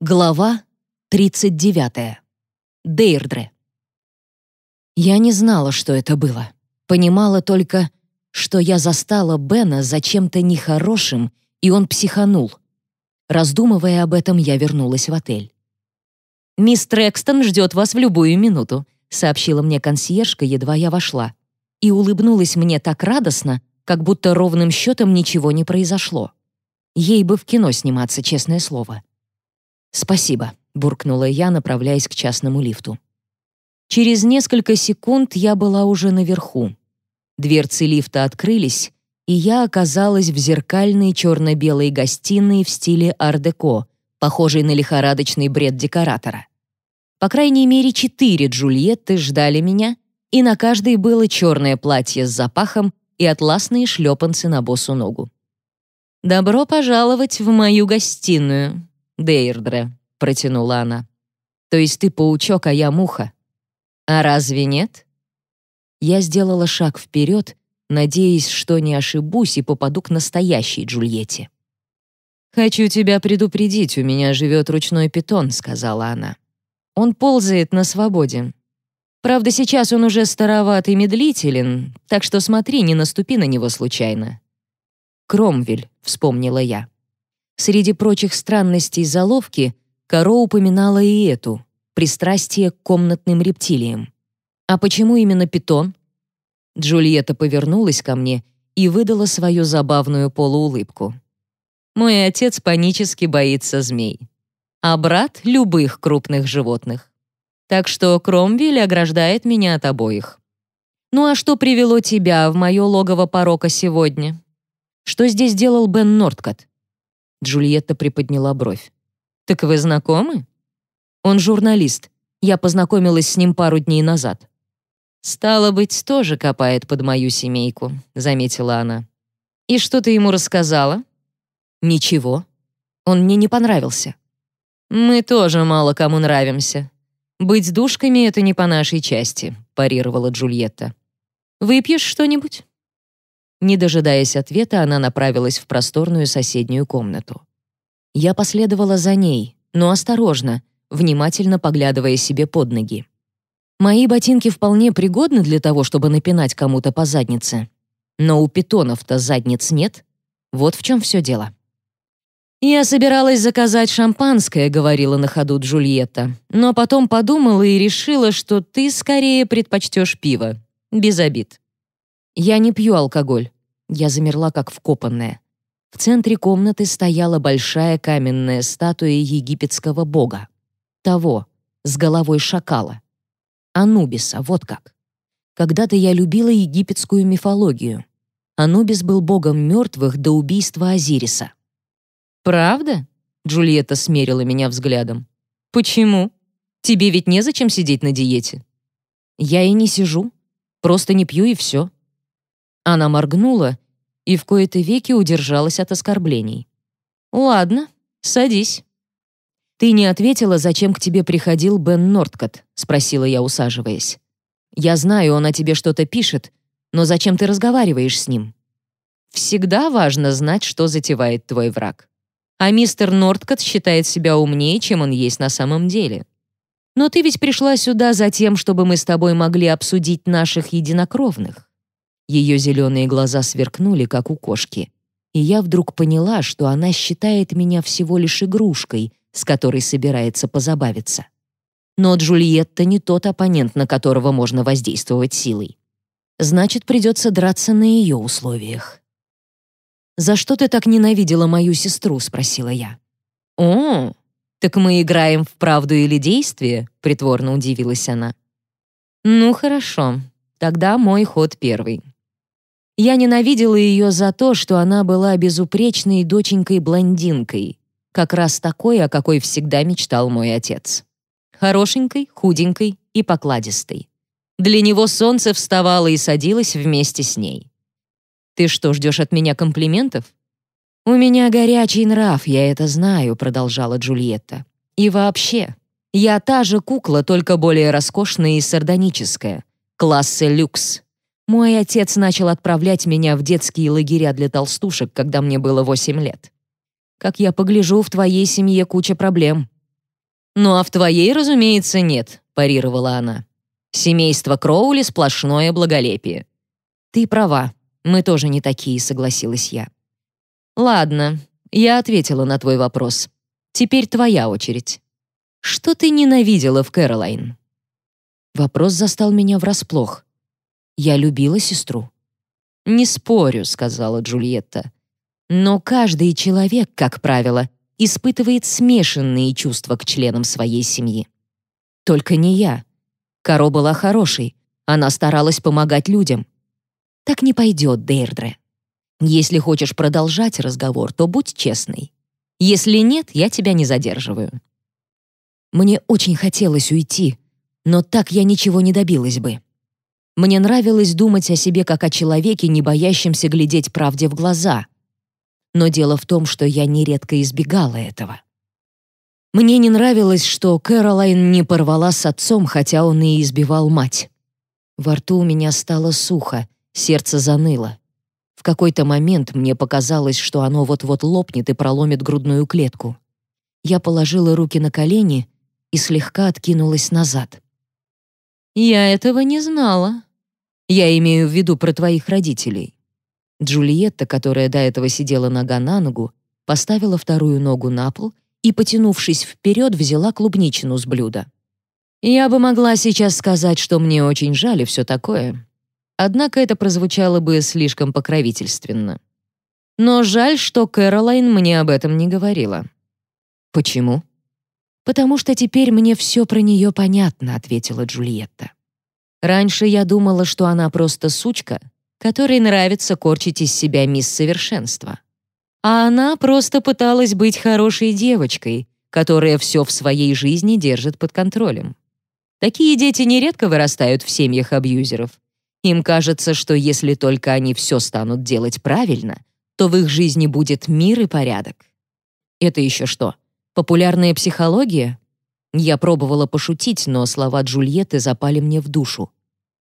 Глава 39. Дейрдре. Я не знала, что это было. Понимала только, что я застала Бена за чем-то нехорошим, и он психанул. Раздумывая об этом, я вернулась в отель. «Мисс Трэкстон ждет вас в любую минуту», сообщила мне консьержка, едва я вошла. И улыбнулась мне так радостно, как будто ровным счетом ничего не произошло. Ей бы в кино сниматься, честное слово. «Спасибо», — буркнула я, направляясь к частному лифту. Через несколько секунд я была уже наверху. Дверцы лифта открылись, и я оказалась в зеркальной черно-белой гостиной в стиле ар-деко, похожей на лихорадочный бред декоратора. По крайней мере, четыре Джульетты ждали меня, и на каждой было черное платье с запахом и атласные шлепанцы на босу ногу. «Добро пожаловать в мою гостиную», Дейрдре», — протянула она. «То есть ты паучок, а я муха? А разве нет?» Я сделала шаг вперед, надеясь, что не ошибусь и попаду к настоящей Джульетте. «Хочу тебя предупредить, у меня живет ручной питон», — сказала она. «Он ползает на свободе. Правда, сейчас он уже староват и медлителен, так что смотри, не наступи на него случайно». «Кромвель», — вспомнила я. Среди прочих странностей заловки Каро упоминала и эту — пристрастие к комнатным рептилиям. А почему именно питон? Джульетта повернулась ко мне и выдала свою забавную полуулыбку. Мой отец панически боится змей, а брат — любых крупных животных. Так что Кромвель ограждает меня от обоих. Ну а что привело тебя в мое логово порока сегодня? Что здесь делал Бен Нордкот? Джульетта приподняла бровь. «Так вы знакомы?» «Он журналист. Я познакомилась с ним пару дней назад». «Стало быть, тоже копает под мою семейку», — заметила она. «И что ты ему рассказала?» «Ничего. Он мне не понравился». «Мы тоже мало кому нравимся. Быть душками — это не по нашей части», — парировала Джульетта. «Выпьешь что-нибудь?» Не дожидаясь ответа, она направилась в просторную соседнюю комнату. Я последовала за ней, но осторожно, внимательно поглядывая себе под ноги. Мои ботинки вполне пригодны для того, чтобы напинать кому-то по заднице. Но у питонов-то задниц нет. Вот в чем все дело. «Я собиралась заказать шампанское», — говорила на ходу Джульетта, «но потом подумала и решила, что ты скорее предпочтешь пиво. Без обид». «Я не пью алкоголь». Я замерла, как вкопанная. В центре комнаты стояла большая каменная статуя египетского бога. Того, с головой шакала. Анубиса, вот как. Когда-то я любила египетскую мифологию. Анубис был богом мертвых до убийства Азириса. «Правда?» — Джульетта смерила меня взглядом. «Почему? Тебе ведь незачем сидеть на диете». «Я и не сижу. Просто не пью и все». Она моргнула и в кои-то веки удержалась от оскорблений. «Ладно, садись». «Ты не ответила, зачем к тебе приходил Бен Нордкот?» — спросила я, усаживаясь. «Я знаю, он о тебе что-то пишет, но зачем ты разговариваешь с ним?» «Всегда важно знать, что затевает твой враг. А мистер Нордкот считает себя умнее, чем он есть на самом деле. Но ты ведь пришла сюда за тем, чтобы мы с тобой могли обсудить наших единокровных. Ее зеленые глаза сверкнули, как у кошки. И я вдруг поняла, что она считает меня всего лишь игрушкой, с которой собирается позабавиться. Но Джульетта не тот оппонент, на которого можно воздействовать силой. Значит, придется драться на ее условиях. «За что ты так ненавидела мою сестру?» — спросила я. «О, так мы играем в правду или действие?» — притворно удивилась она. «Ну, хорошо. Тогда мой ход первый. Я ненавидела ее за то, что она была безупречной доченькой-блондинкой, как раз такой, о какой всегда мечтал мой отец. Хорошенькой, худенькой и покладистой. Для него солнце вставало и садилось вместе с ней. «Ты что, ждешь от меня комплиментов?» «У меня горячий нрав, я это знаю», — продолжала Джульетта. «И вообще, я та же кукла, только более роскошная и сардоническая. Класса люкс. Мой отец начал отправлять меня в детские лагеря для толстушек, когда мне было восемь лет. Как я погляжу, в твоей семье куча проблем. «Ну а в твоей, разумеется, нет», — парировала она. «Семейство Кроули — сплошное благолепие». «Ты права, мы тоже не такие», — согласилась я. «Ладно, я ответила на твой вопрос. Теперь твоя очередь. Что ты ненавидела в Кэролайн?» Вопрос застал меня врасплох. Я любила сестру. «Не спорю», — сказала Джульетта. «Но каждый человек, как правило, испытывает смешанные чувства к членам своей семьи. Только не я. Каро была хорошей, она старалась помогать людям. Так не пойдет, Дейрдре. Если хочешь продолжать разговор, то будь честной. Если нет, я тебя не задерживаю». Мне очень хотелось уйти, но так я ничего не добилась бы. Мне нравилось думать о себе как о человеке, не боящемся глядеть правде в глаза. Но дело в том, что я нередко избегала этого. Мне не нравилось, что Кэролайн не порвала с отцом, хотя он и избивал мать. Во рту у меня стало сухо, сердце заныло. В какой-то момент мне показалось, что оно вот-вот лопнет и проломит грудную клетку. Я положила руки на колени и слегка откинулась назад. «Я этого не знала», я имею в виду про твоих родителей. Джульетта, которая до этого сидела нога на ногу, поставила вторую ногу на пол и, потянувшись вперед, взяла клубничину с блюда. Я бы могла сейчас сказать, что мне очень жаль и все такое. Однако это прозвучало бы слишком покровительственно. Но жаль, что Кэролайн мне об этом не говорила. Почему? Потому что теперь мне все про нее понятно, ответила Джульетта. Раньше я думала, что она просто сучка, которой нравится корчить из себя мисс Совершенства. А она просто пыталась быть хорошей девочкой, которая все в своей жизни держит под контролем. Такие дети нередко вырастают в семьях абьюзеров. Им кажется, что если только они все станут делать правильно, то в их жизни будет мир и порядок. Это еще что? Популярная психология? Я пробовала пошутить, но слова Джульетты запали мне в душу.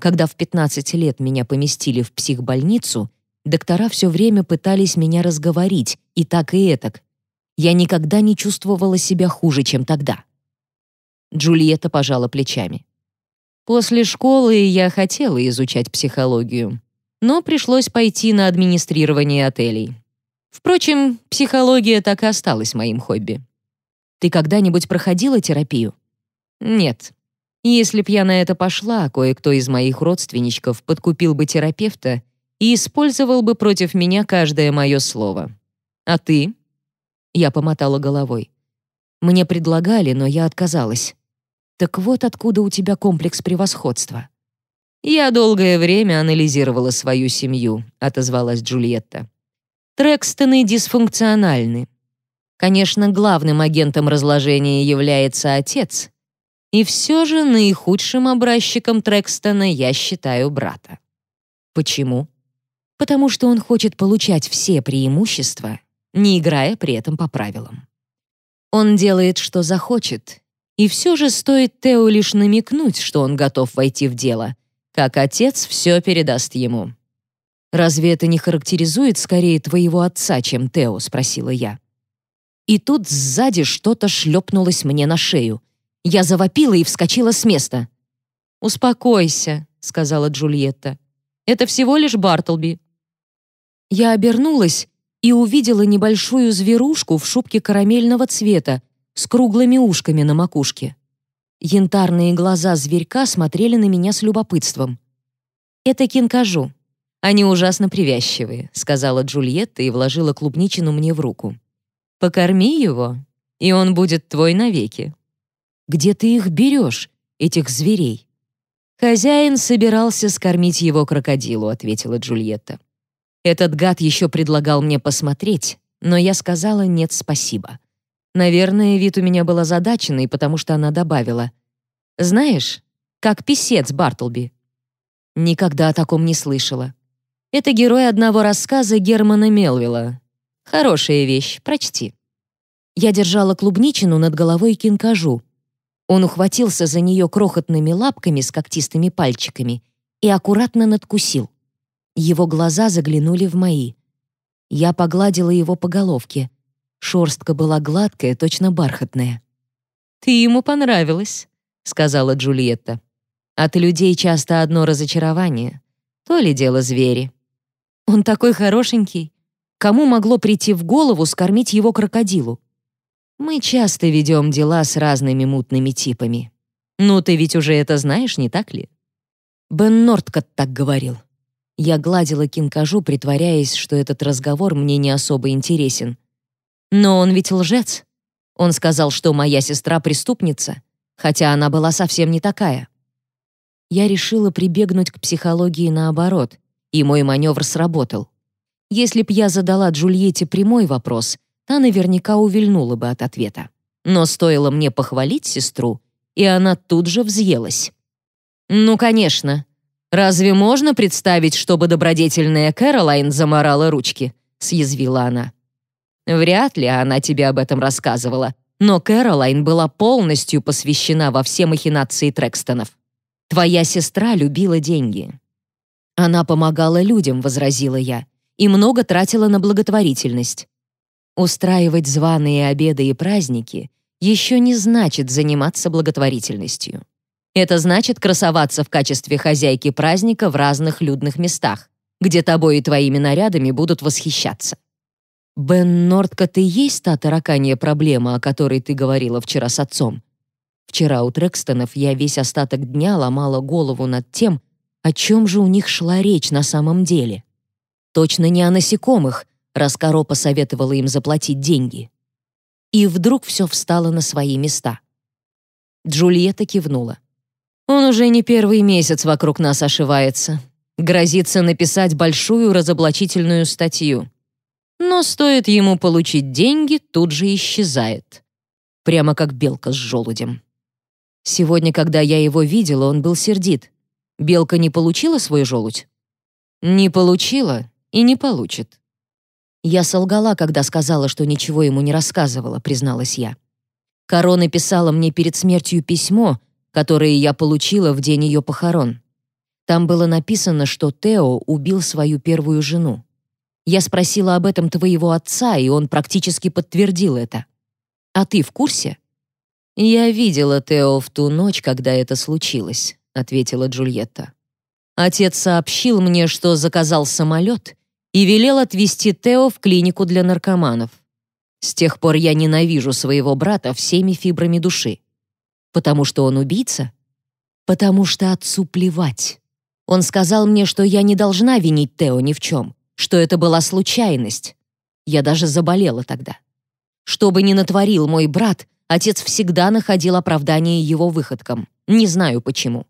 Когда в 15 лет меня поместили в психбольницу, доктора все время пытались меня разговорить, и так и этак. Я никогда не чувствовала себя хуже, чем тогда. Джульетта пожала плечами. После школы я хотела изучать психологию, но пришлось пойти на администрирование отелей. Впрочем, психология так и осталась моим хобби. Ты когда-нибудь проходила терапию? Нет. Если б я на это пошла, кое-кто из моих родственничков подкупил бы терапевта и использовал бы против меня каждое мое слово. А ты? Я помотала головой. Мне предлагали, но я отказалась. Так вот откуда у тебя комплекс превосходства. Я долгое время анализировала свою семью, отозвалась Джульетта. Трекстоны дисфункциональны. Конечно, главным агентом разложения является отец. И все же наихудшим образчиком Трекстона я считаю брата. Почему? Потому что он хочет получать все преимущества, не играя при этом по правилам. Он делает, что захочет, и все же стоит Тео лишь намекнуть, что он готов войти в дело, как отец все передаст ему. «Разве это не характеризует скорее твоего отца, чем Тео?» — спросила я. И тут сзади что-то шлепнулось мне на шею. Я завопила и вскочила с места. «Успокойся», — сказала Джульетта. «Это всего лишь Бартлби». Я обернулась и увидела небольшую зверушку в шубке карамельного цвета с круглыми ушками на макушке. Янтарные глаза зверька смотрели на меня с любопытством. «Это кинкажу. Они ужасно привязчивые», — сказала Джульетта и вложила клубничину мне в руку. Покорми его, и он будет твой навеки. Где ты их берешь, этих зверей? Хозяин собирался скормить его крокодилу, ответила Джульетта. Этот гад еще предлагал мне посмотреть, но я сказала нет, спасибо. Наверное, вид у меня был озадаченный, потому что она добавила: "Знаешь, как писец Бартлби". Никогда о таком не слышала. Это герой одного рассказа Германа Мелвилла, Хорошая вещь, прочти». Я держала клубничину над головой кинкажу. Он ухватился за нее крохотными лапками с когтистыми пальчиками и аккуратно надкусил. Его глаза заглянули в мои. Я погладила его по головке. Шорстка была гладкая, точно бархатная. «Ты ему понравилась», — сказала Джульетта. «От людей часто одно разочарование. То ли дело звери. Он такой хорошенький. Кому могло прийти в голову скормить его крокодилу? Мы часто ведем дела с разными мутными типами. Ну, ты ведь уже это знаешь, не так ли?» Бен Нордкот так говорил. Я гладила кинкажу, притворяясь, что этот разговор мне не особо интересен. Но он ведь лжец. Он сказал, что моя сестра преступница, хотя она была совсем не такая. Я решила прибегнуть к психологии наоборот, и мой маневр сработал. Если б я задала Джульетте прямой вопрос, та наверняка увильнула бы от ответа. Но стоило мне похвалить сестру, и она тут же взъелась. «Ну, конечно. Разве можно представить, чтобы добродетельная Кэролайн заморала ручки?» — съязвила она. Вряд ли она тебе об этом рассказывала, но Кэролайн была полностью посвящена во все махинации Трекстонов. Твоя сестра любила деньги. Она помогала людям, возразила я, и много тратила на благотворительность. Устраивать званые обеды и праздники еще не значит заниматься благотворительностью. Это значит красоваться в качестве хозяйки праздника в разных людных местах, где тобой и твоими нарядами будут восхищаться. Бен Нордкот и есть та тараканья проблема, о которой ты говорила вчера с отцом. Вчера у Трекстонов я весь остаток дня ломала голову над тем, о чем же у них шла речь на самом деле. Точно не о насекомых, раз Каро посоветовала им заплатить деньги. И вдруг все встало на свои места. Джульетта кивнула. «Он уже не первый месяц вокруг нас ошивается. Грозится написать большую разоблачительную статью но стоит ему получить деньги, тут же исчезает. Прямо как белка с желудем. Сегодня, когда я его видела, он был сердит. Белка не получила свой желудь? Не получила и не получит. Я солгала, когда сказала, что ничего ему не рассказывала, призналась я. Корона писала мне перед смертью письмо, которое я получила в день ее похорон. Там было написано, что Тео убил свою первую жену. Я спросила об этом твоего отца, и он практически подтвердил это. А ты в курсе? Я видела Тео в ту ночь, когда это случилось, ответила Джульетта. Отец сообщил мне, что заказал самолет и велел отвезти Тео в клинику для наркоманов. С тех пор я ненавижу своего брата всеми фибрами души. Потому что он убийца? Потому что отцу плевать. Он сказал мне, что я не должна винить Тео ни в чем, что это была случайность. Я даже заболела тогда. Что бы ни натворил мой брат, отец всегда находил оправдание его выходкам. Не знаю почему.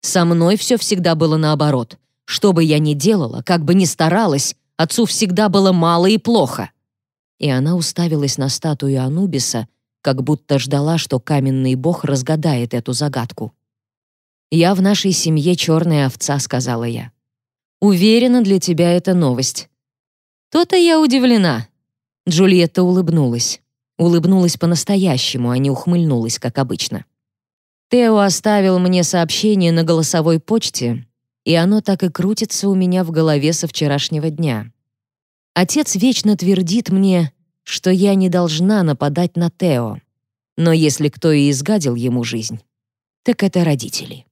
Со мной все всегда было наоборот. Что бы я ни делала, как бы ни старалась, отцу всегда было мало и плохо. И она уставилась на статую Анубиса, как будто ждала, что каменный бог разгадает эту загадку. «Я в нашей семье черная овца», — сказала я. Уверена, для тебя это новость». «То-то я удивлена». Джульетта улыбнулась. Улыбнулась по-настоящему, а не ухмыльнулась, как обычно. Тео оставил мне сообщение на голосовой почте, и оно так и крутится у меня в голове со вчерашнего дня. Отец вечно твердит мне, что я не должна нападать на Тео. Но если кто и изгадил ему жизнь, так это родители.